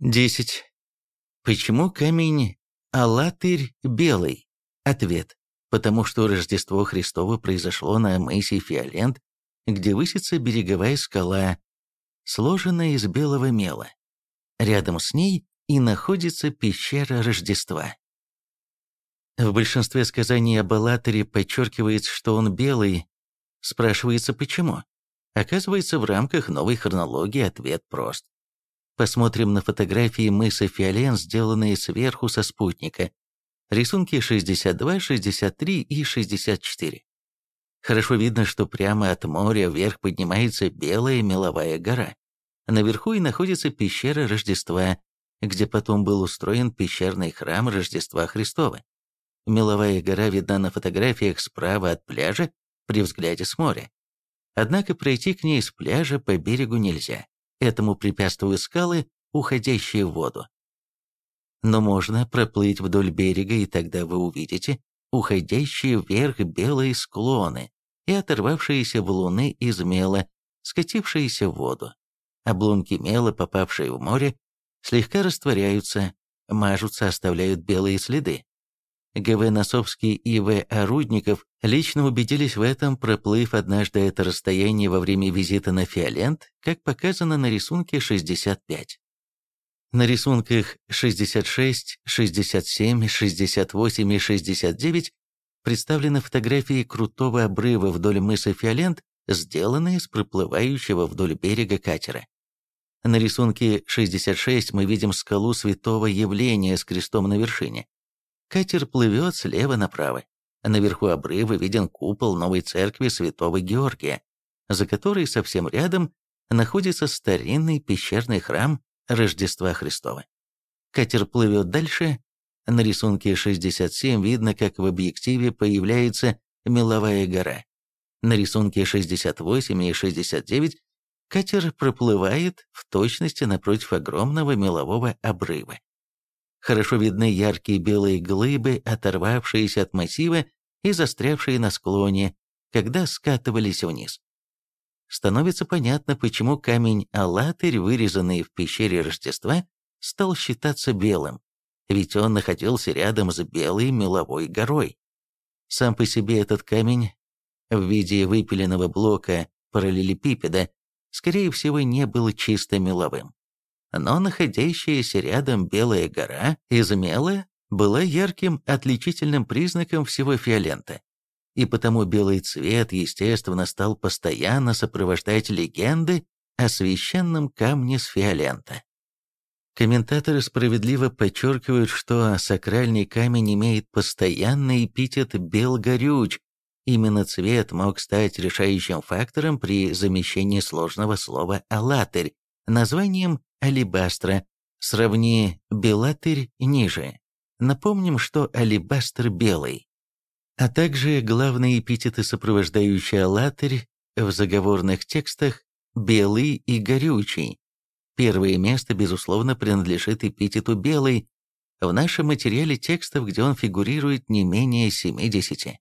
10. Почему камень Алатырь белый? Ответ. Потому что Рождество Христово произошло на мысе Фиолент, где высится береговая скала, сложенная из белого мела. Рядом с ней и находится пещера Рождества. В большинстве сказаний об Аллаторе подчеркивается, что он белый. Спрашивается, почему? Оказывается, в рамках новой хронологии ответ прост. Посмотрим на фотографии мыса Фиолен, сделанные сверху со спутника. Рисунки 62, 63 и 64. Хорошо видно, что прямо от моря вверх поднимается белая меловая гора. Наверху и находится пещера Рождества, где потом был устроен пещерный храм Рождества Христова. Меловая гора видна на фотографиях справа от пляжа при взгляде с моря. Однако пройти к ней с пляжа по берегу нельзя. Этому препятствуют скалы, уходящие в воду. Но можно проплыть вдоль берега, и тогда вы увидите уходящие вверх белые склоны и оторвавшиеся валуны из мела, скатившиеся в воду. Обломки мела, попавшие в море, слегка растворяются, мажутся, оставляют белые следы. Г.В. Носовский и В. Орудников лично убедились в этом, проплыв однажды это расстояние во время визита на Фиолент, как показано на рисунке 65. На рисунках 66, 67, 68 и 69 представлены фотографии крутого обрыва вдоль мыса Фиолент, сделанные с проплывающего вдоль берега катера. На рисунке 66 мы видим скалу святого явления с крестом на вершине. Катер плывет слева направо. Наверху обрыва виден купол новой церкви святого Георгия, за которой совсем рядом находится старинный пещерный храм Рождества Христова. Катер плывет дальше. На рисунке 67 видно, как в объективе появляется меловая гора. На рисунке 68 и 69 катер проплывает в точности напротив огромного мелового обрыва. Хорошо видны яркие белые глыбы, оторвавшиеся от массива и застрявшие на склоне, когда скатывались вниз. Становится понятно, почему камень Алатырь, вырезанный в пещере Рождества, стал считаться белым, ведь он находился рядом с белой меловой горой. Сам по себе этот камень в виде выпиленного блока параллелепипеда, скорее всего, не был чисто меловым но находящаяся рядом Белая гора из мела была ярким отличительным признаком всего фиолента, и потому белый цвет, естественно, стал постоянно сопровождать легенды о священном камне с фиолента. Комментаторы справедливо подчеркивают, что сакральный камень имеет постоянный эпитет «белгорюч», Именно цвет мог стать решающим фактором при замещении сложного слова «алатырь» названием алебастра. Сравни белатырь ниже. Напомним, что алебастр белый. А также главные эпитеты, сопровождающие алатырь в заговорных текстах белый и горючий. Первое место, безусловно, принадлежит эпитету белый, в нашем материале текстов, где он фигурирует не менее 70.